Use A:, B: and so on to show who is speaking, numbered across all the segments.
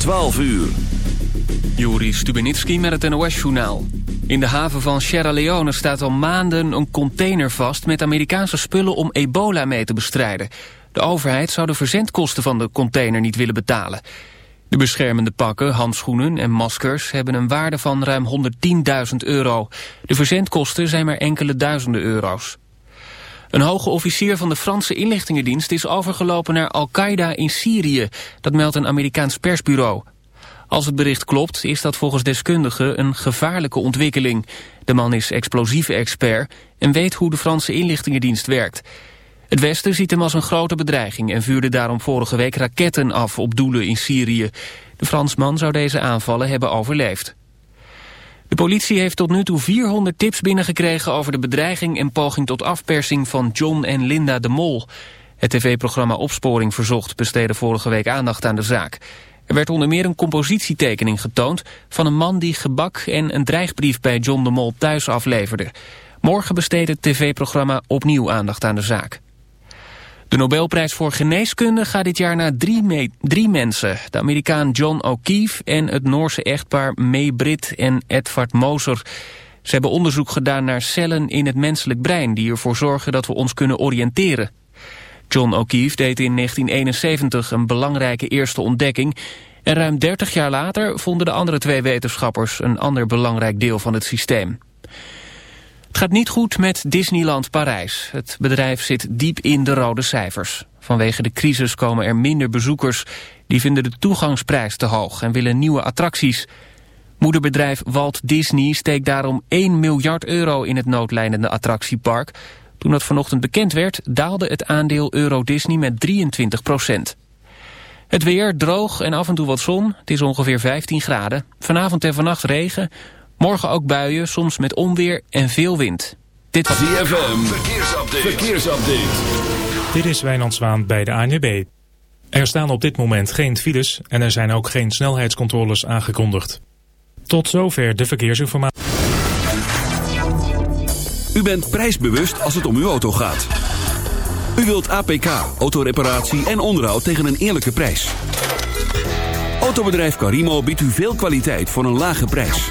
A: 12 uur.
B: Juri Stubenitski met het NOS-journaal. In de haven van Sierra Leone staat al maanden een container vast... met Amerikaanse spullen om ebola mee te bestrijden. De overheid zou de verzendkosten van de container niet willen betalen. De beschermende pakken, handschoenen en maskers... hebben een waarde van ruim 110.000 euro. De verzendkosten zijn maar enkele duizenden euro's. Een hoge officier van de Franse inlichtingendienst is overgelopen naar Al-Qaeda in Syrië. Dat meldt een Amerikaans persbureau. Als het bericht klopt, is dat volgens deskundigen een gevaarlijke ontwikkeling. De man is explosieve expert en weet hoe de Franse inlichtingendienst werkt. Het Westen ziet hem als een grote bedreiging en vuurde daarom vorige week raketten af op doelen in Syrië. De Fransman zou deze aanvallen hebben overleefd. De politie heeft tot nu toe 400 tips binnengekregen over de bedreiging en poging tot afpersing van John en Linda de Mol. Het tv-programma Opsporing Verzocht besteedde vorige week aandacht aan de zaak. Er werd onder meer een compositietekening getoond van een man die gebak en een dreigbrief bij John de Mol thuis afleverde. Morgen besteedt het tv-programma opnieuw aandacht aan de zaak. De Nobelprijs voor geneeskunde gaat dit jaar naar drie, mensen. De Amerikaan John O'Keefe en het Noorse echtpaar May Britt en Edvard Moser. Ze hebben onderzoek gedaan naar cellen in het menselijk brein... die ervoor zorgen dat we ons kunnen oriënteren. John O'Keefe deed in 1971 een belangrijke eerste ontdekking... en ruim 30 jaar later vonden de andere twee wetenschappers... een ander belangrijk deel van het systeem. Het gaat niet goed met Disneyland Parijs. Het bedrijf zit diep in de rode cijfers. Vanwege de crisis komen er minder bezoekers. Die vinden de toegangsprijs te hoog en willen nieuwe attracties. Moederbedrijf Walt Disney steekt daarom 1 miljard euro in het noodlijnende attractiepark. Toen dat vanochtend bekend werd, daalde het aandeel Euro Disney met 23 procent. Het weer droog en af en toe wat zon. Het is ongeveer 15 graden. Vanavond en vannacht regen. Morgen ook buien, soms met onweer en veel wind.
A: Dit was DFM. Verkeersupdate. Verkeersupdate.
C: Dit is Wijnand Zwaan bij de ANWB. Er staan op dit moment geen files en er zijn ook geen snelheidscontroles aangekondigd. Tot zover de verkeersinformatie.
A: U bent prijsbewust als het om uw auto gaat. U wilt APK, autoreparatie en onderhoud tegen een eerlijke prijs. Autobedrijf Carimo biedt u veel kwaliteit voor een lage prijs.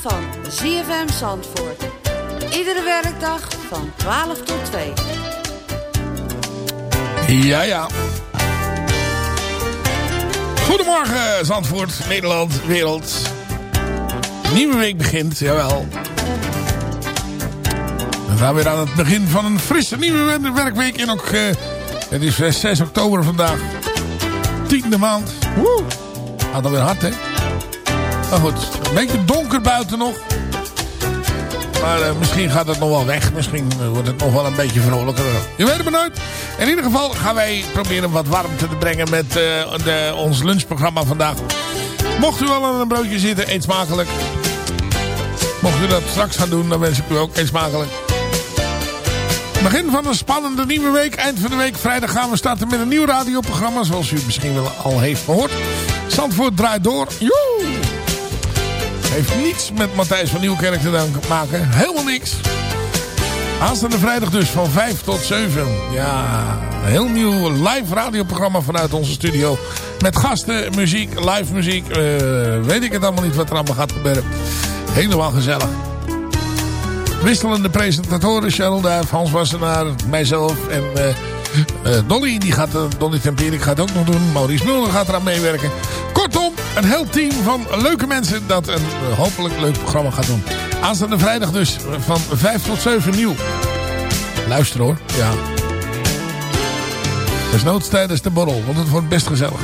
D: Van ZFM Zandvoort. Iedere werkdag van 12 tot 2.
E: Ja, ja. Goedemorgen, Zandvoort, Nederland, wereld. nieuwe week begint, jawel. We gaan weer aan het begin van een frisse nieuwe werkweek. En ook, eh, het is eh, 6 oktober vandaag. Tiende maand. Woe! Gaat alweer hard, hè? Maar goed, een beetje donker buiten nog. Maar eh, misschien gaat het nog wel weg. Misschien eh, wordt het nog wel een beetje vrolijker. Je weet het maar nooit. In ieder geval gaan wij proberen wat warmte te brengen met eh, de, ons lunchprogramma vandaag. Mocht u wel aan een broodje zitten, eet smakelijk. Mocht u dat straks gaan doen, dan wens ik u ook eet smakelijk. Begin van een spannende nieuwe week. Eind van de week, vrijdag gaan we starten met een nieuw radioprogramma. Zoals u misschien wel al heeft gehoord. Zandvoort draait door. Joe! Heeft niets met Matthijs van Nieuwkerk te maken. Helemaal niks. Aanstaande vrijdag dus van 5 tot 7. Ja, een heel nieuw live radioprogramma vanuit onze studio. Met gasten, muziek, live muziek. eh, weet ik het allemaal niet wat er allemaal gaat gebeuren. Helemaal gezellig. Wisselende presentatoren. Cheryl Duif, Hans Wassenaar, mijzelf en eh, eh, Dolly. Die gaat, Dolly gaat ook nog doen. Maurice Mulder gaat eraan meewerken. Kortom, een heel team van leuke mensen dat een eh, hopelijk leuk programma gaat doen. Aanstaande vrijdag dus eh, van 5 tot 7 nieuw. Luister hoor, ja. Desnoods tijdens de borrel, want het wordt best gezellig.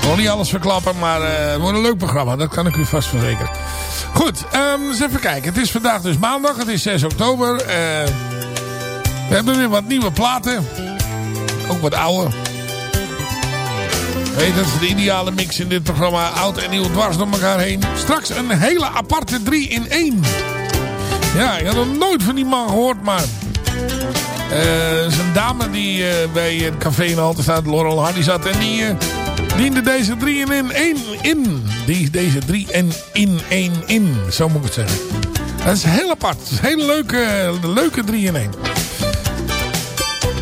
E: Ik wil niet alles verklappen, maar eh, het wordt een leuk programma. Dat kan ik u vast verzekeren. Goed, ehm, eens even kijken. Het is vandaag dus maandag. Het is 6 oktober. Eh, we hebben weer wat nieuwe platen. Ook wat oude. Weet, dat de ideale mix in dit programma. Oud en nieuw dwars door elkaar heen. Straks een hele aparte 3 in 1. Ja, ik had nog nooit van die man gehoord, maar... eh is een dame die eh, bij een café in Halterstraat, Laurel Hardy zat. En die eh, diende deze 3 in 1 in. Die, deze 3 en in 1 in. Zo moet ik het zeggen. Dat is heel apart. Het is een hele leuke, leuke 3 in 1.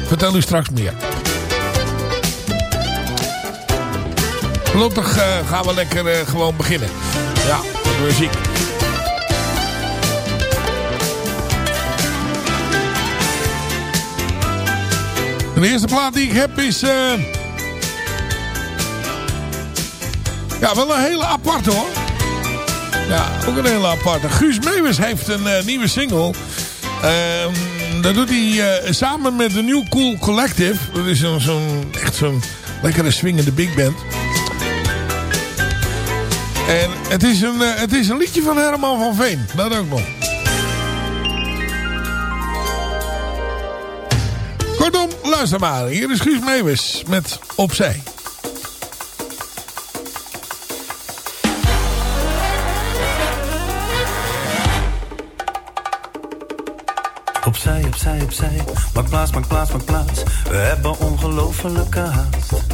E: Vertel u straks meer. Voorlopig eh, gaan we lekker eh, gewoon beginnen. Ja, muziek. De eerste plaat die ik heb is... eh, Ja, wel een hele aparte hoor. Ja, ook een hele aparte. Guus Meeuwis heeft een nieuwe single. Ehm, dat doet hij samen met de New Cool Collective. Dat is zo'n- echt zo'n lekkere swingende big band. En het is, een, eh, het is een liedje van Herman van Veen. Dat ook nog. Kortom, luister maar. Hier is Guus Meeuwis met Opzij.
F: Opzij, opzij, opzij. Maak plaats, maak plaats, maak plaats. We hebben ongelofelijke haast.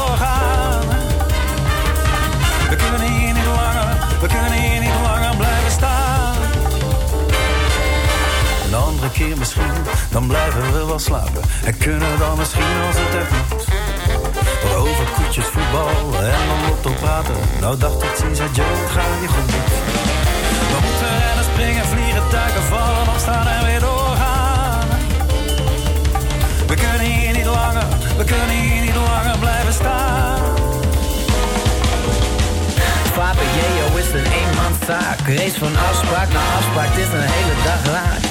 F: We kunnen hier niet langer blijven staan. Een andere keer misschien, dan blijven we wel slapen. En kunnen dan misschien als het echt moet. Wat over koetjes, voetbal en dan lotto praten. Nou dacht ik, ziens, adieu, het ga je goed. We moeten rennen, springen, vliegen, duiken, vallen, opstaan en weer doorgaan. We kunnen hier niet langer, we kunnen hier niet langer blijven staan.
G: Vader Jeo is een eenmanszaak. Race van afspraak naar afspraak, het is een hele dag raak.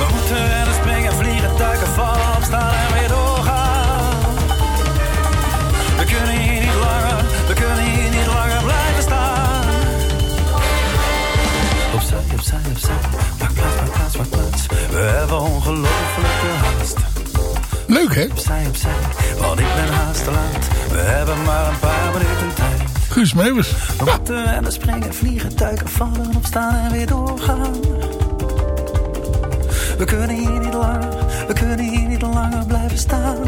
F: We moeten rennen, springen, vliegen, duiken, vallen, opstaan en weer doorgaan. We kunnen hier niet langer, we kunnen hier niet langer blijven staan. Opzij, opzij, opzij, maak plaats, maak plaats, maak plaats. We hebben ongelofelijke haast.
E: Leuk, hè?
F: Opzij, opzij, want ik ben haast te laat. We hebben maar een paar minuten tijd.
E: Guus Meeuwis.
F: We moeten rennen, springen, vliegen, duiken, vallen, opstaan en weer doorgaan. We kunnen hier niet langer, we kunnen hier niet langer blijven staan.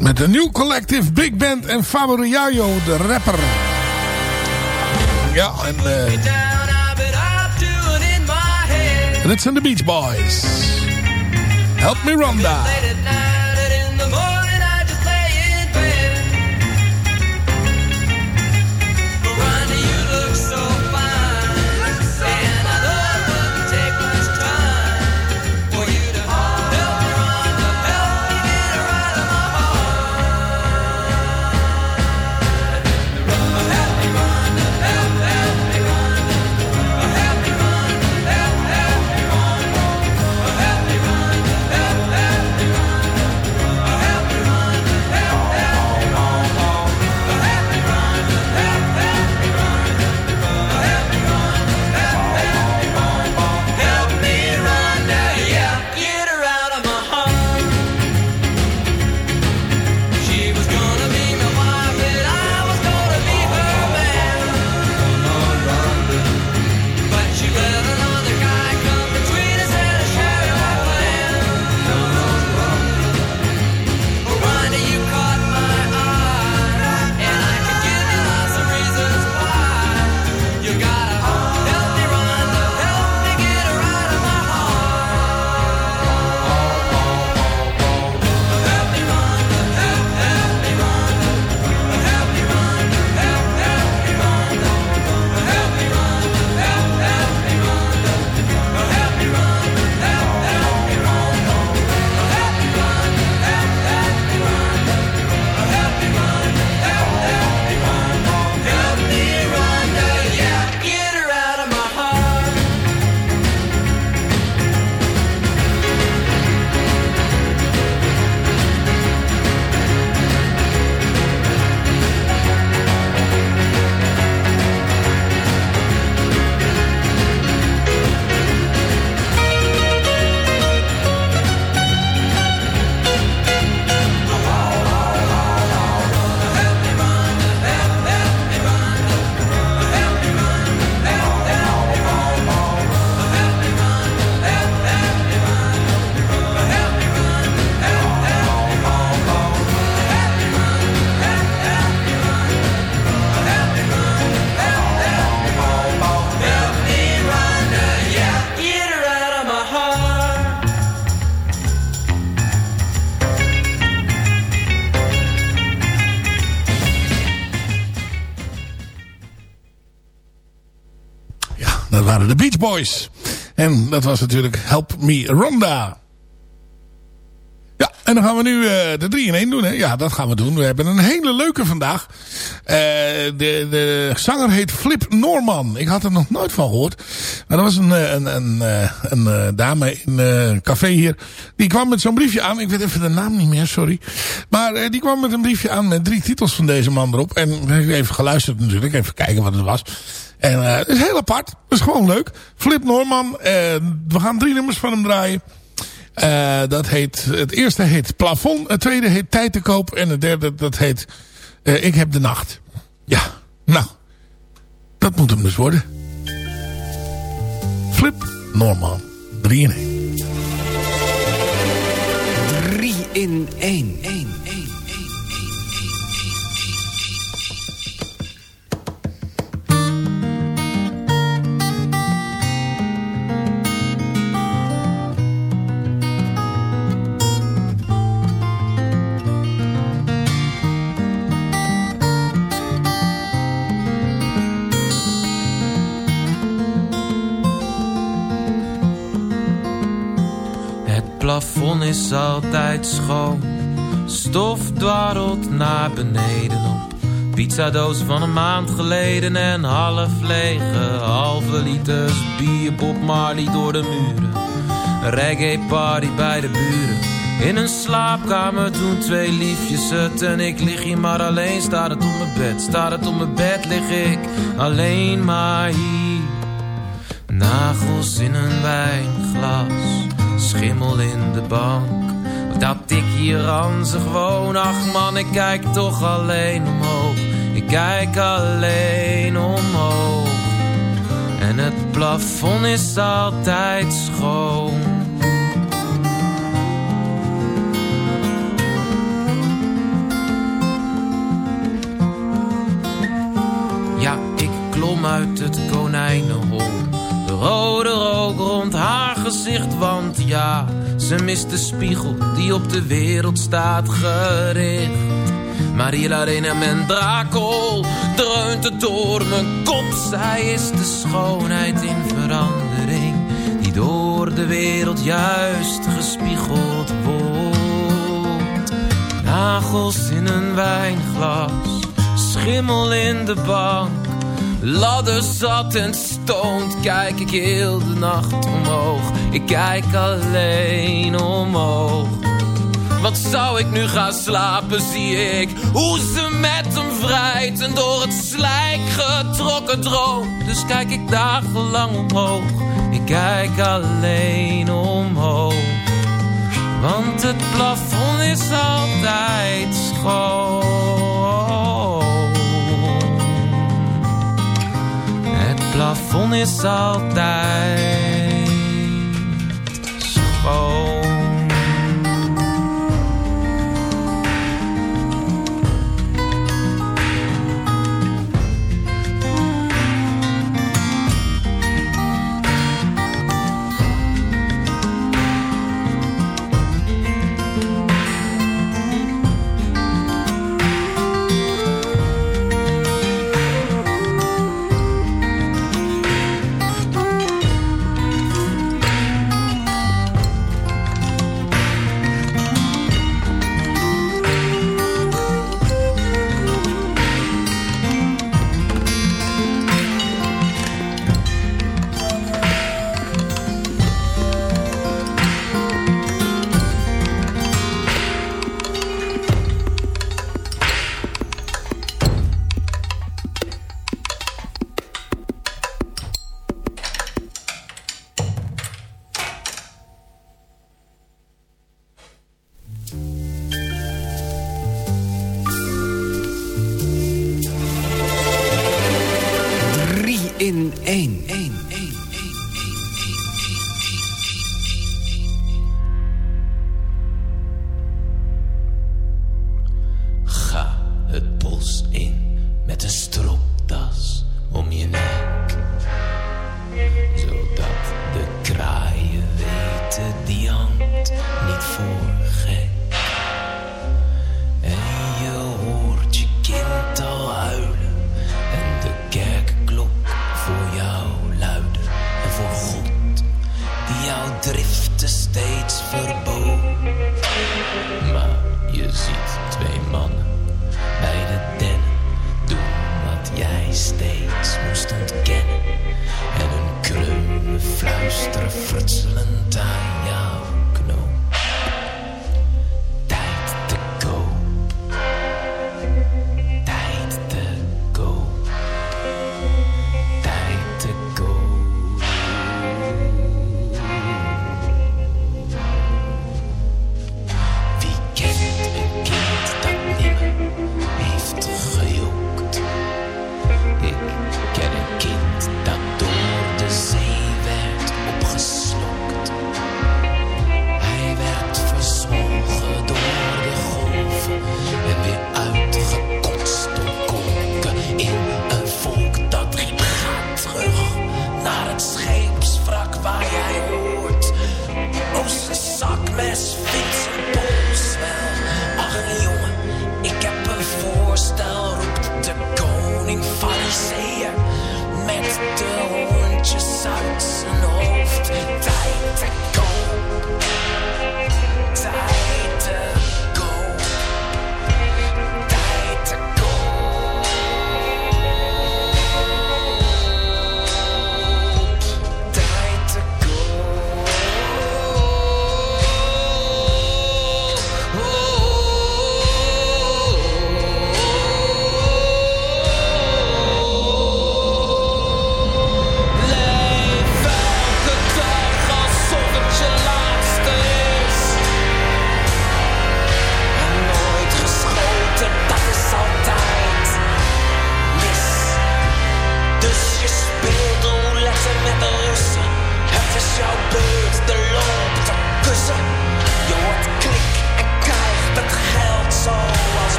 E: Met een nieuw collective Big Band en Fabio Yayo, de rapper. Ja, en... eh en het zijn de Beach Boys. Help me Ronda. Boys. En dat was natuurlijk Help Me Ronda. Ja, en dan gaan we nu uh, de 3 in 1 doen. Hè? Ja, dat gaan we doen. We hebben een hele leuke vandaag. Uh, de, de zanger heet Flip Norman. Ik had er nog nooit van gehoord. Maar er was een, een, een, een, een dame in een café hier. Die kwam met zo'n briefje aan. Ik weet even de naam niet meer, sorry. Maar die kwam met een briefje aan met drie titels van deze man erop. En ik heb even geluisterd natuurlijk. Even kijken wat het was. En uh, het is heel apart. Het is gewoon leuk. Flip Norman. Uh, we gaan drie nummers van hem draaien. Uh, dat heet, het eerste heet Plafond. Het tweede heet Tijd te koop. En het derde dat heet uh, Ik heb de nacht. Ja, nou. Dat moet hem dus worden. Flip Norman. 3 in 1.
H: 3 in 1. 1.
I: Stof dwarrelt naar beneden op. Pizzadoos van een maand geleden en half lege halve liters bier Bob Marley door de muren. Reggae party bij de buren. In een slaapkamer toen twee liefjes het en ik lig hier maar alleen. Staat het op mijn bed, staat het op mijn bed lig ik alleen maar hier. Nagels in een wijnglas, schimmel in de bank. Dat ik hier ranzig woon, ach man, ik kijk toch alleen omhoog. Ik kijk alleen omhoog. En het plafond is altijd schoon. Ja, ik klom uit het konijnenhol. De rode rook rond haar gezicht, want ja, ze mist de spiegel die op de wereld staat gericht. Maria Arena en Drakel dreunt het door mijn kop. Zij is de schoonheid in verandering, die door de wereld juist gespiegeld wordt. Nagels in een wijnglas, schimmel in de bank. Ladder zat en stoont, kijk ik heel de nacht omhoog. Ik kijk alleen omhoog. Wat zou ik nu gaan slapen, zie ik hoe ze met hem vrijt en door het slijk getrokken droom. Dus kijk ik dagenlang omhoog, ik kijk alleen omhoog. Want het plafond is altijd schoon. Plafond is altijd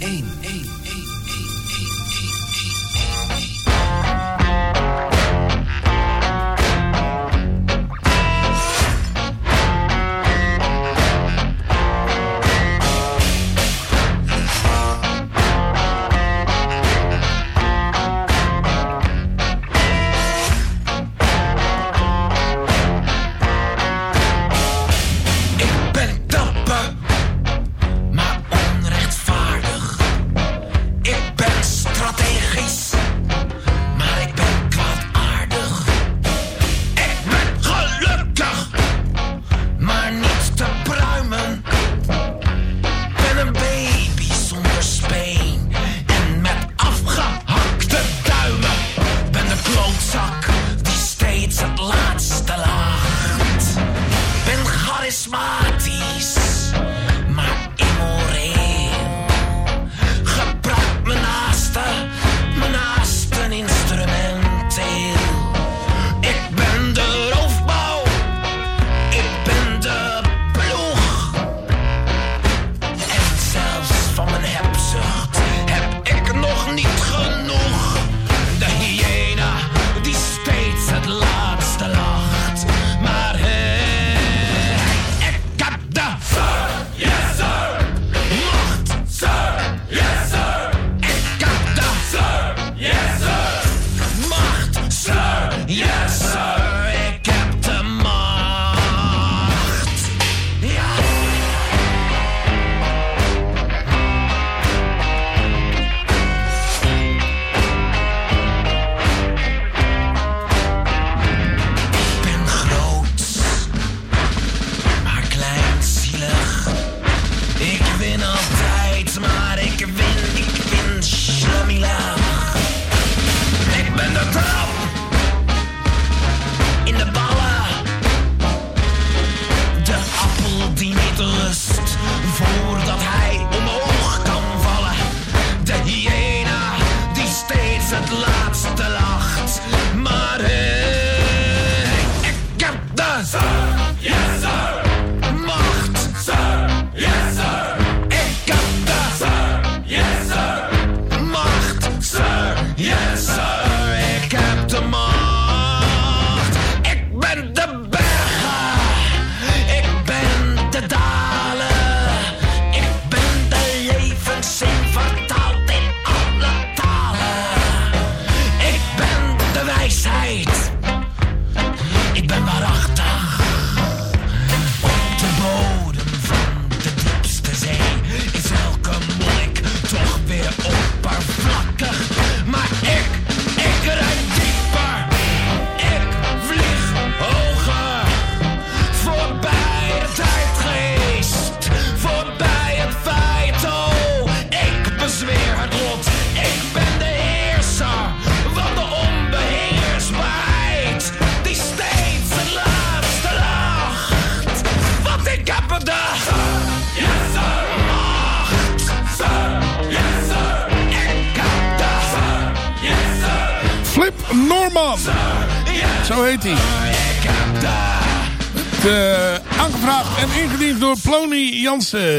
E: 1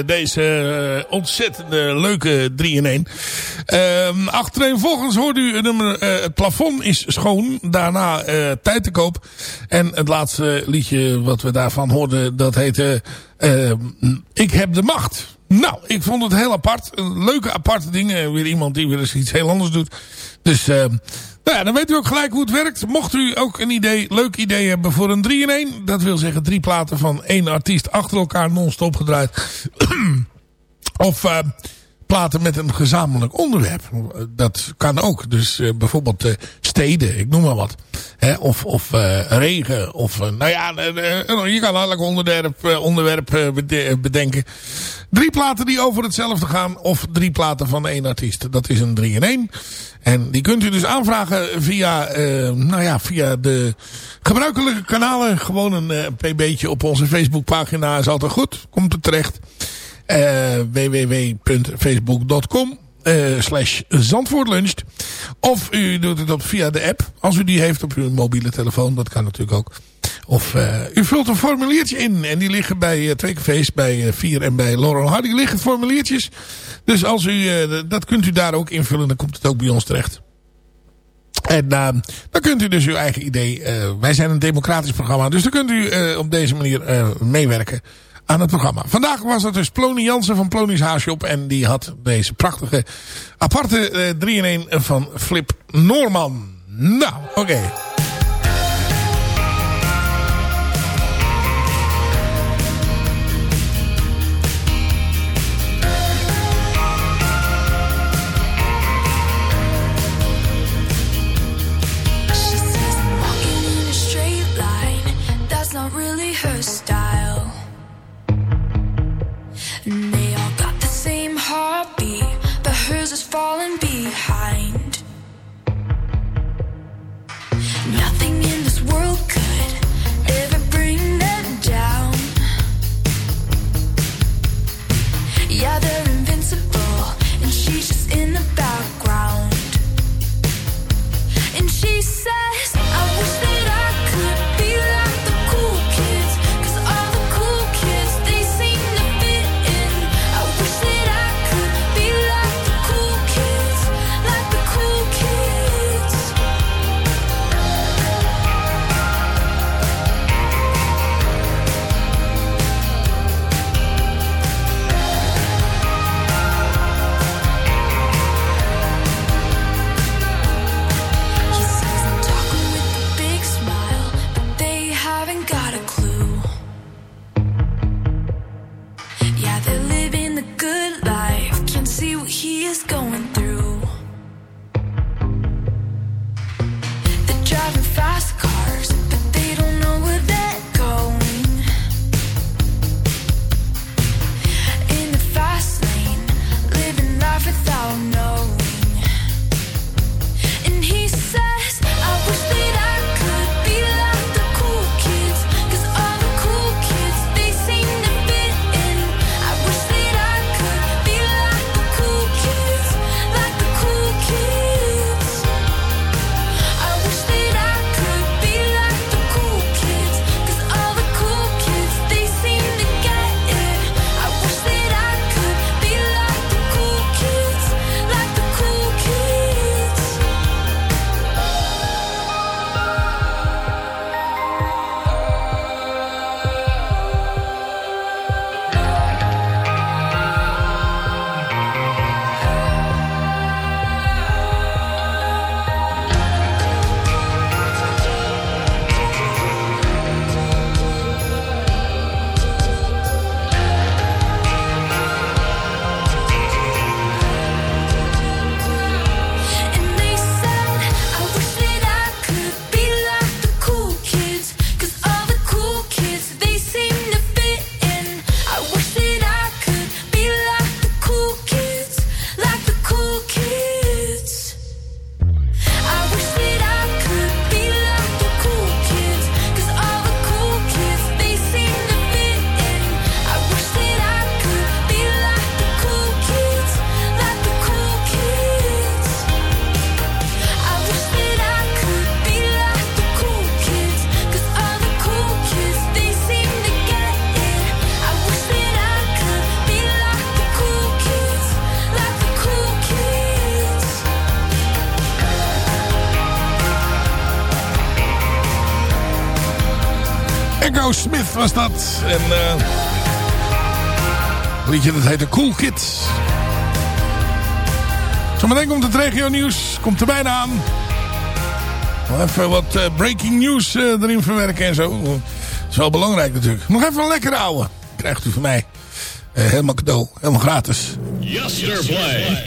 E: Deze eh, ontzettende leuke 3 in 1. Ehm achterin volgens hoort u nummer eh, Het plafond is schoon. Daarna eh, Tijd te koop. En het laatste liedje wat we daarvan hoorden. Dat heette Ik heb de macht. Nou, ik vond het heel apart. Leuke aparte dingen. Weer iemand die weer eens iets heel anders doet. Dus... eh nou ja, dan weet u ook gelijk hoe het werkt. Mocht u ook een idee, leuk idee hebben voor een 3 in 1. Dat wil zeggen drie platen van één artiest achter elkaar non-stop gedraaid. of uh, platen met een gezamenlijk onderwerp. Dat kan ook. Dus uh, bijvoorbeeld uh, steden, ik noem maar wat. Hè, of of regen. Of nou ja, je kan elk onderwerp, onderwerp bedenken. Drie platen die over hetzelfde gaan. Of drie platen van één artiest. Dat is een 3 in 1. En die kunt u dus aanvragen via, nou ja, via de gebruikelijke kanalen. Gewoon een pb'tje op onze Facebookpagina is altijd goed. Komt er terecht. Uh, www.facebook.com slash zandvoortluncht. Of u doet het op via de app. Als u die heeft op uw mobiele telefoon. Dat kan natuurlijk ook. Of uh, u vult een formuliertje in. En die liggen bij uh, bij uh, Vier en bij Laurel Hardy liggen formuliertjes. Dus als u, dat kunt u daar ook invullen. Dan komt het ook bij ons terecht. En dan kunt u dus uw eigen idee... wij zijn een democratisch programma. Dus dan kunt u op deze manier meewerken aan het programma. Vandaag was dat dus Plony Jansen van Plony's Haarshop. En die had deze prachtige aparte 3-in-1 van Flip Norman. Nou, oké. Okay.
J: falling
E: was dat. En een liedje dat heette Cool Kids. Zometeen komt het regio nieuws. Komt er bijna aan. Nog even wat eh, breaking news eh, erin verwerken en zo. Dat is wel belangrijk natuurlijk. Nog even een lekkere ouwe. Krijgt u van mij. Helemaal cadeau. Helemaal gratis.
K: Yesterplay.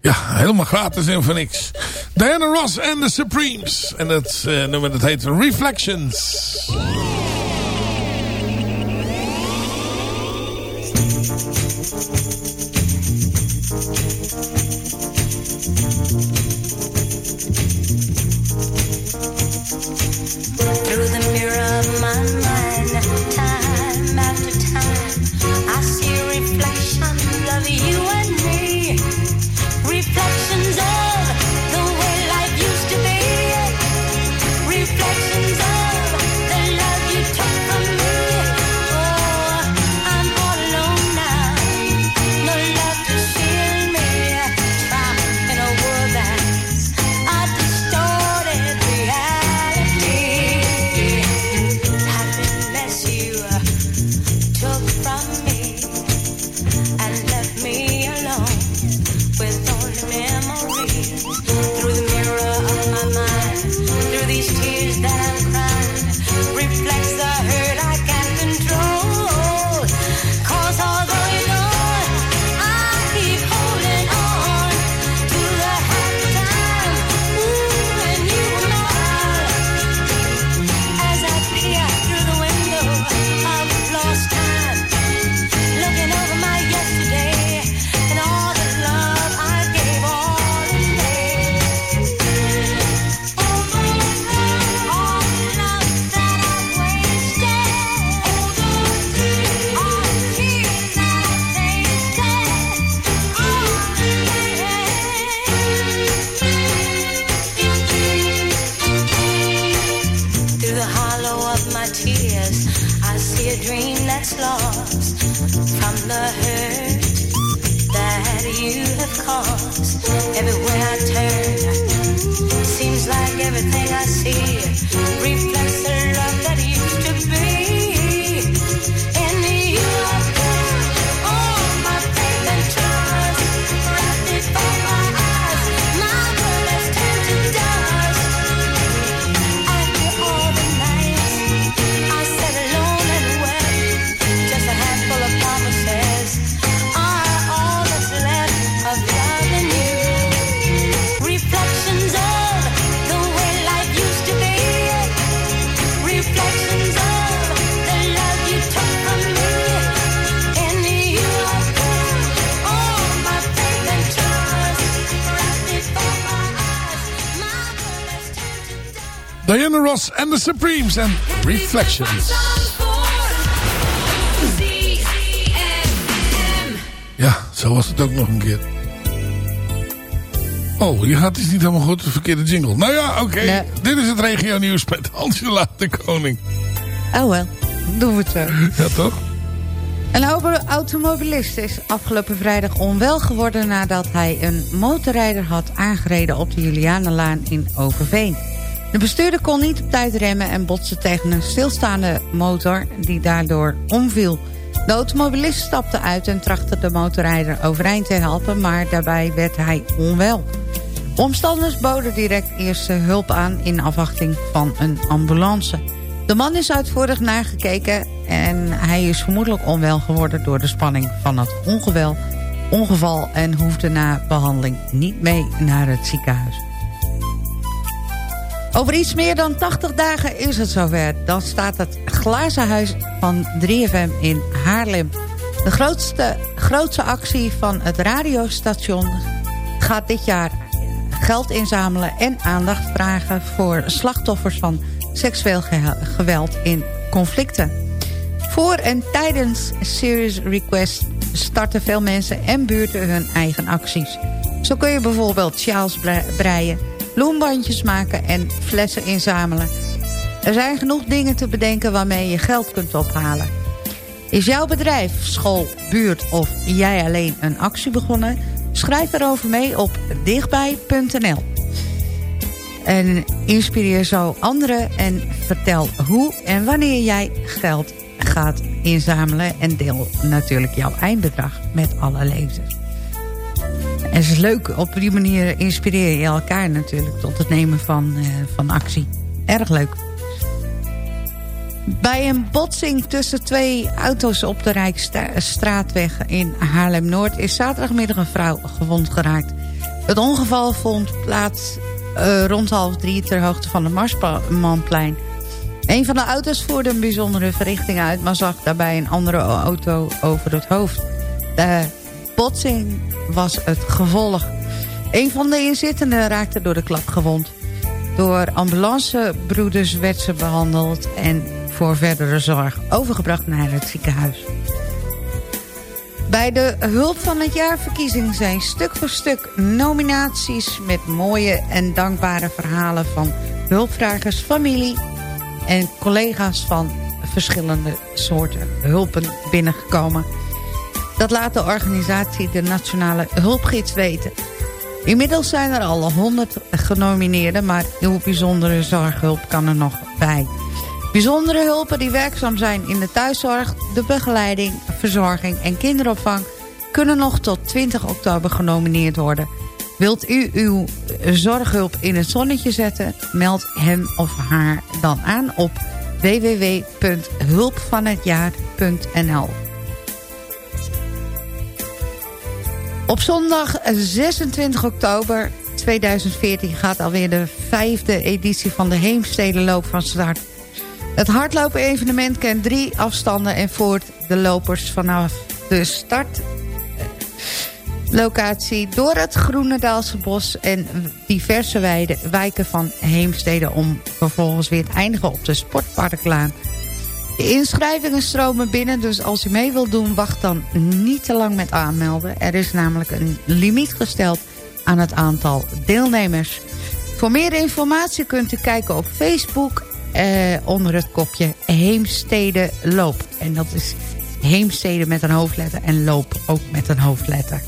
E: Ja, helemaal gratis en voor niks. Diana Ross en The Supremes. En eh, nummer dat heet Reflections.
L: Thank you. Everywhere I turn, seems like everything I see reflects
E: Diana Ross en The Supremes en Reflections. Ja, zo was het ook nog een keer. Oh, je gaat iets niet helemaal goed. De verkeerde jingle. Nou ja, oké.
M: Nee.
E: Dit is het regio nieuws met Angela de Koning.
M: Oh wel, doen we het zo.
E: Ja, toch?
M: Een oude automobilist is afgelopen vrijdag onwel geworden... nadat hij een motorrijder had aangereden op de Julianenlaan in Overveen. De bestuurder kon niet op tijd remmen en botste tegen een stilstaande motor... die daardoor omviel. De automobilist stapte uit en trachtte de motorrijder overeind te helpen... maar daarbij werd hij onwel. Omstanders boden direct eerste hulp aan in afwachting van een ambulance. De man is uitvoerig nagekeken en hij is vermoedelijk onwel geworden... door de spanning van het ongewel, ongeval en hoefde na behandeling niet mee naar het ziekenhuis. Over iets meer dan 80 dagen is het zover. Dan staat het glazen huis van 3FM in Haarlem. De grootste, grootste actie van het radiostation gaat dit jaar geld inzamelen... en aandacht vragen voor slachtoffers van seksueel ge- geweld in conflicten. Voor en tijdens Serious Request starten veel mensen en buurten hun eigen acties. Zo kun je bijvoorbeeld sjaals bre- breien, bloembandjes maken en flessen inzamelen. Er zijn genoeg dingen te bedenken waarmee je geld kunt ophalen. Is jouw bedrijf, school, buurt of jij alleen een actie begonnen? Schrijf erover mee op dichtbij.nl. En inspireer zo anderen en vertel hoe en wanneer jij geld gaat inzamelen. En deel natuurlijk jouw eindbedrag met alle lezers. En het is leuk, op die manier inspireer je elkaar natuurlijk tot het nemen van, eh, van actie. Erg leuk. Bij een botsing tussen twee auto's op de Rijksstraatweg in Haarlem-Noord... is zaterdagmiddag een vrouw gewond geraakt. Het ongeval vond plaats eh, rond half drie ter hoogte van de Marsmanplein. Een van de auto's voerde een bijzondere verrichting uit... maar zag daarbij een andere auto over het hoofd. De botsing was het gevolg. Een van de inzittenden raakte door de klap gewond. Door ambulancebroeders werd ze behandeld... en voor verdere zorg overgebracht naar het ziekenhuis. Bij de Hulp van het Jaarverkiezing zijn stuk voor stuk nominaties... met mooie en dankbare verhalen van hulpvragers, familie... en collega's van verschillende soorten hulpen binnengekomen. Dat laat de organisatie de Nationale Hulpgids weten. Inmiddels zijn er al 100 genomineerden... maar uw bijzondere zorghulp kan er nog bij. Bijzondere hulpen die werkzaam zijn in de thuiszorg, de begeleiding, verzorging en kinderopvang kunnen nog tot 20 oktober genomineerd worden. Wilt u uw zorghulp in het zonnetje zetten? Meld hem of haar dan aan op www.hulpvanhetjaar.nl Op zondag 26 oktober 2014 gaat alweer de vijfde editie van de Heemstedenloop van start. Het hardlopen-evenement kent drie afstanden en voert de lopers vanaf de startlocatie door het Groenendaalse bos en diverse weiden, wijken van Heemstede om vervolgens weer te eindigen op de Sportparklaan. De inschrijvingen stromen binnen, dus als u mee wilt doen, wacht dan niet te lang met aanmelden. Er is namelijk een limiet gesteld aan het aantal deelnemers. Voor meer informatie kunt u kijken op Facebook eh, onder het kopje Heemstede Loop. En dat is Heemstede met een hoofdletter en Loop ook met een hoofdletter.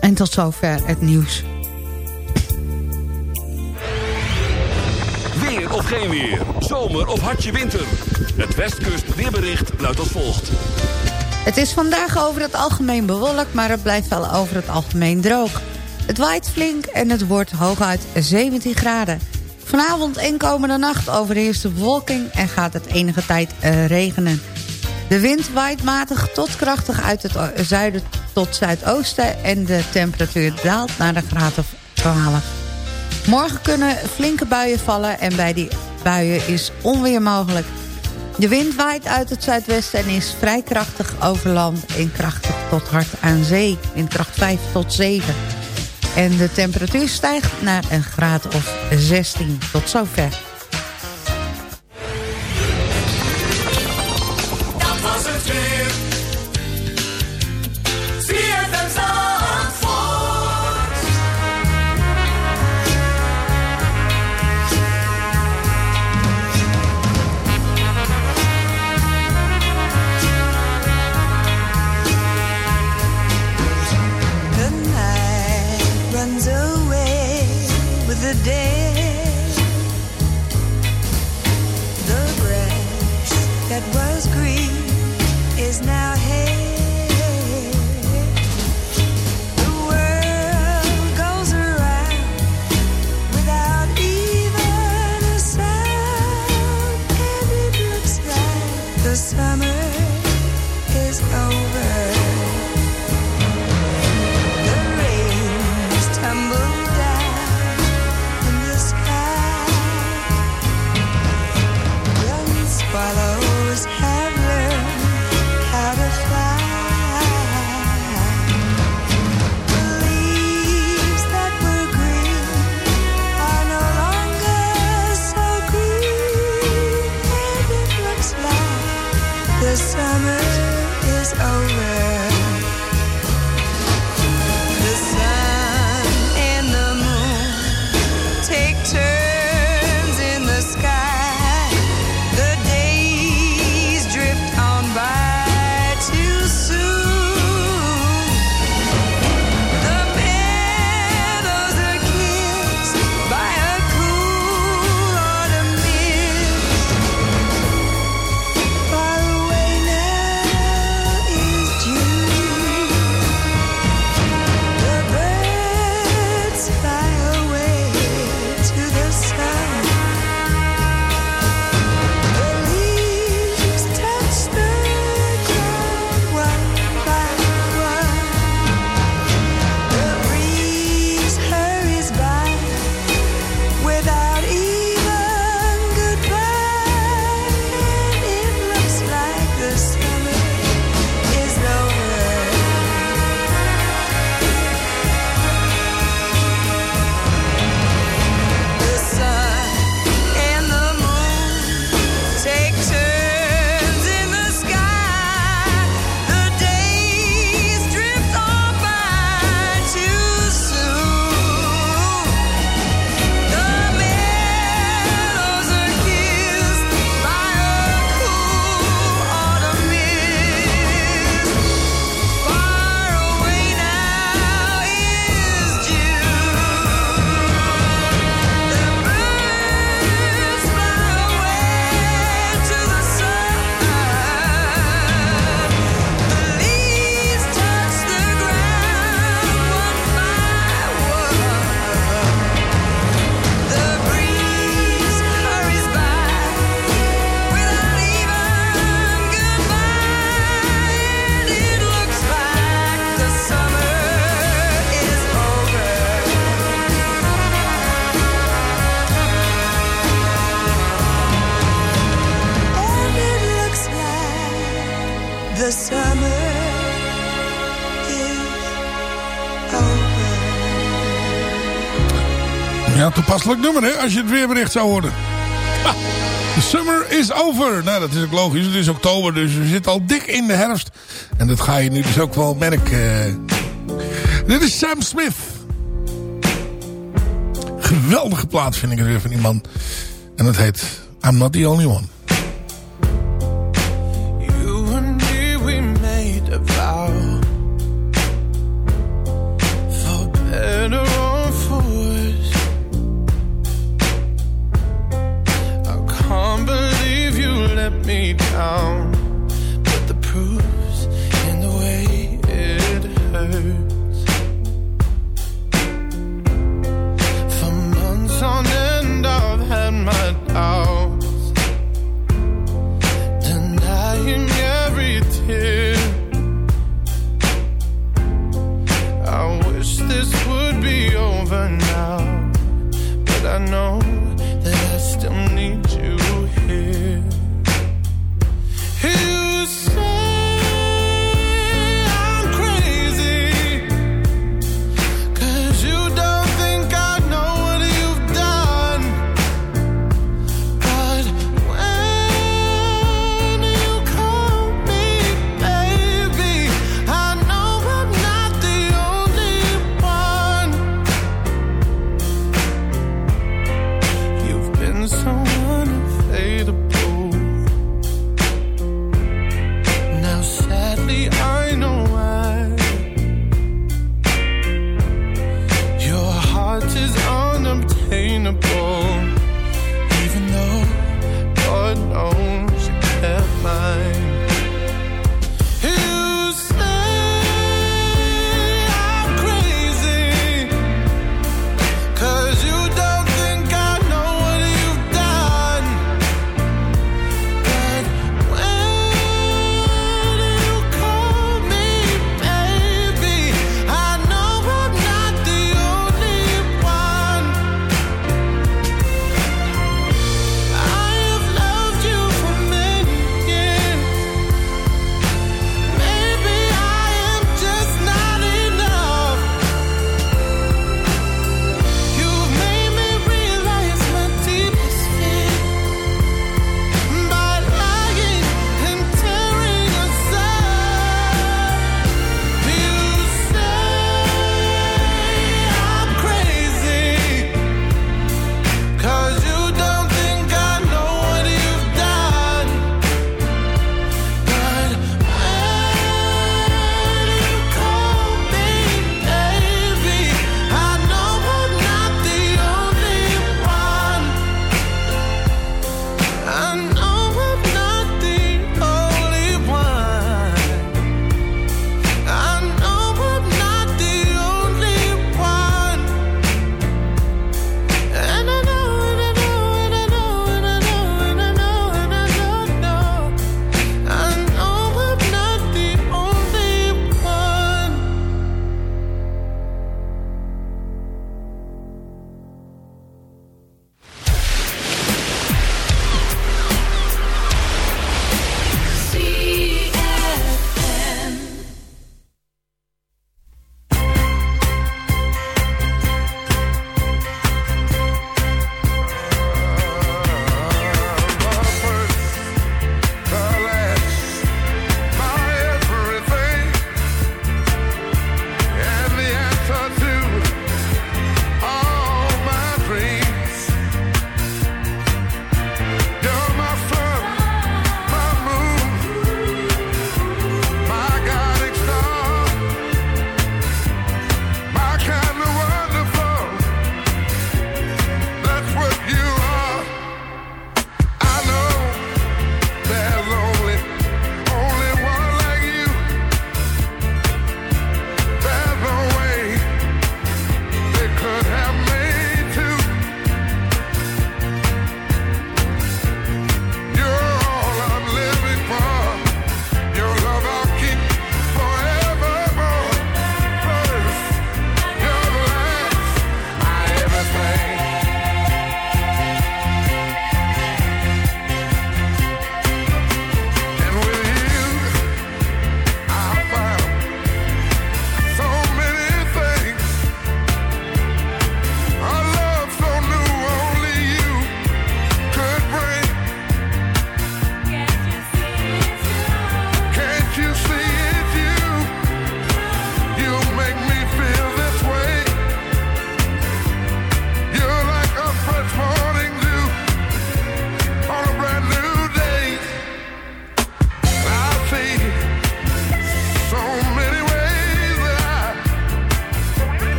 M: En tot zover het nieuws.
A: Geen weer. Zomer of hartje winter. Het Westkust weerbericht luidt als volgt.
M: Het is vandaag over het algemeen bewolkt, maar het blijft wel over het algemeen droog. Het waait flink en het wordt hooguit 17 graden. Vanavond en komende nacht overheerst de bewolking en gaat het enige tijd uh, regenen. De wind waait matig tot krachtig uit het zuiden tot zuidoosten... en de temperatuur daalt naar de graad of 12. Morgen kunnen flinke buien vallen en bij die buien is onweer mogelijk. De wind waait uit het zuidwesten en is vrij krachtig over land... en krachtig tot hard aan zee, in kracht 5 tot 7. En de temperatuur stijgt naar een graad of 16. Tot zover.
E: Ja, toepasselijk nummer hè, als je het weerbericht zou horen. The summer is over. Nou, dat is ook logisch. Het is oktober, dus we zitten al dik in de herfst. En dat ga je nu dus ook wel merken. Dit is Sam Smith. Geweldige plaat vind ik het weer van die man. En dat heet I'm Not The Only One.
N: Me down. But the proof's in the way it hurts. For months on end I've had my doubts. Denying every tear. I wish this would be over now, but I know the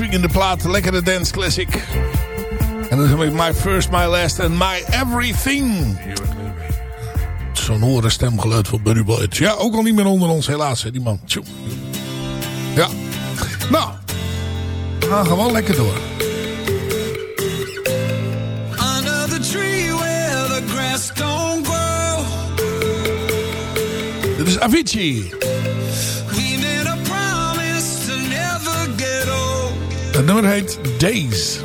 O: swingende plaat, lekkere dance classic. En dan heb ik My First, My Last and My Everything. Sonore stemgeluid van Buddy Boyd. Ja, ook al niet meer onder ons helaas, hè, die man. Ja. Nou, we gaan gewoon lekker door.
E: Under the tree where the grass don't grow.
O: Dit is Avicii. Het nummer heet Days.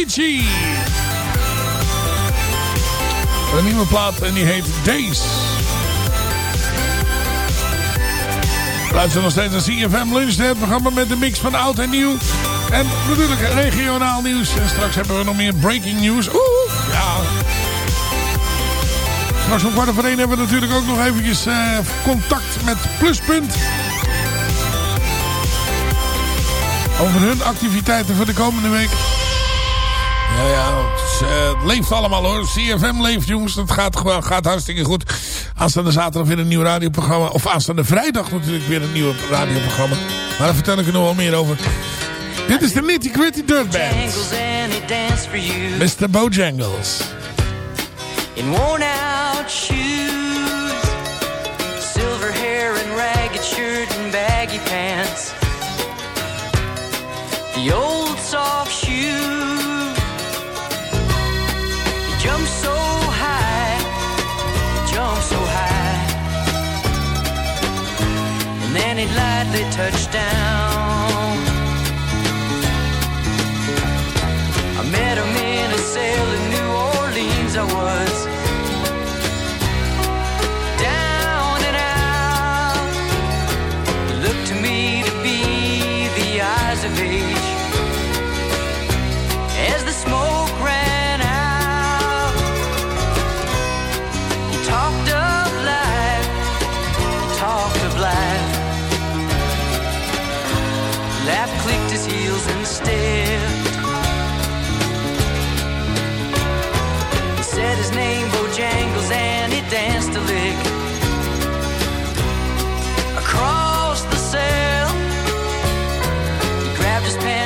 O: Avicii. Een nieuwe plaat en die heet Days. Luister nog steeds naar CFM Lunch, het programma met de mix van oud en nieuw. En natuurlijk regionaal nieuws. En straks hebben we nog meer breaking news. Oeh, ja. Straks om kwart over één hebben we natuurlijk ook nog eventjes eh, contact met Pluspunt. Over hun activiteiten voor de komende week. Ja, ja, het, eh, het leeft allemaal hoor. CFM leeft jongens, dat gaat, gewoon- gaat hartstikke goed. Aanstaande zaterdag weer een nieuw radioprogramma. Of aanstaande vrijdag natuurlijk weer een nieuw radioprogramma. Maar daar vertel ik er nog wel meer over. Dit is de Nitty Gritty Dirt Band. Mr. Bojangles.
P: in worn out shoes, lightly touched down. I met him in a cell in New Orleans. I was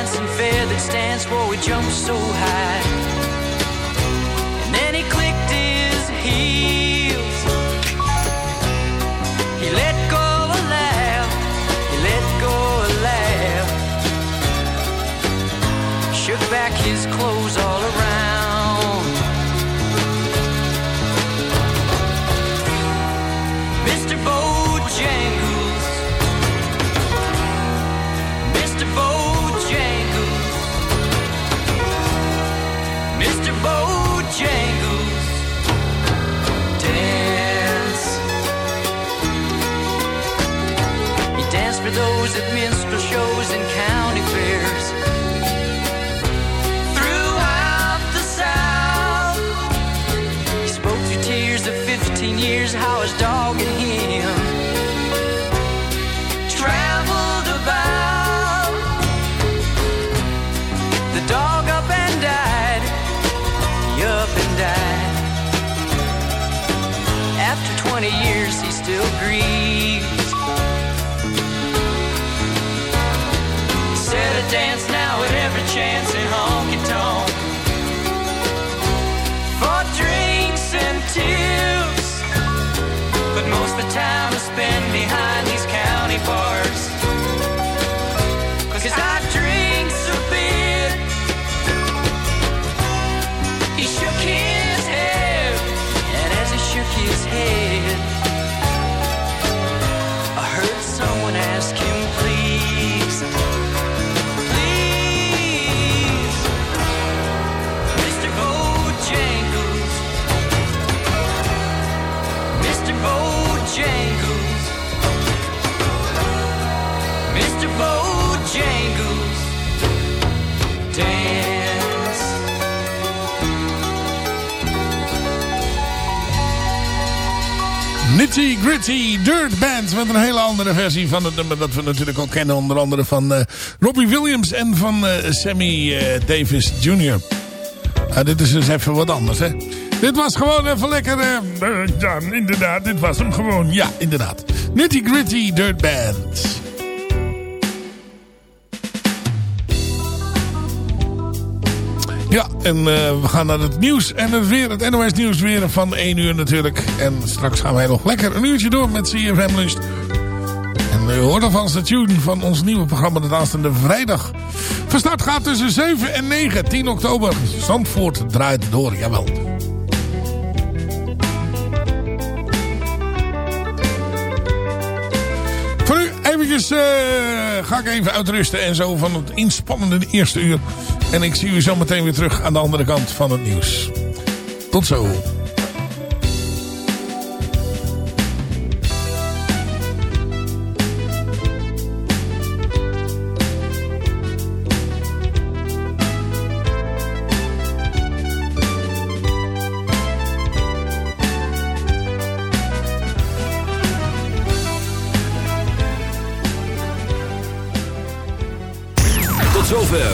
P: dancing fair that stands for we jump so high.
E: Nitty Gritty Dirt Band met een hele andere versie van het nummer dat we natuurlijk ook kennen. Onder andere van eh, Robbie Williams en van eh, Sammy eh, Davis Jr. Ah, dit is dus even wat anders hè. Dit was gewoon even lekker... ja, inderdaad, dit was hem gewoon. Ja, inderdaad. Nitty Gritty Dirt Band. En eh, we gaan naar het nieuws en het weer. Het NOS nieuws weer van 1 uur natuurlijk. En straks gaan wij nog lekker een uurtje door met CFM Lunch. En u hoort alvast de tune van ons nieuwe programma de aanstaande vrijdag. Van start gaat tussen 7 en 9, 10 oktober. Zandvoort draait door, jawel. Voor nu eventjes eh, ga ik even uitrusten en zo van het inspannende eerste uur. En ik zie u zo meteen weer terug aan de andere kant van het nieuws. Tot zo.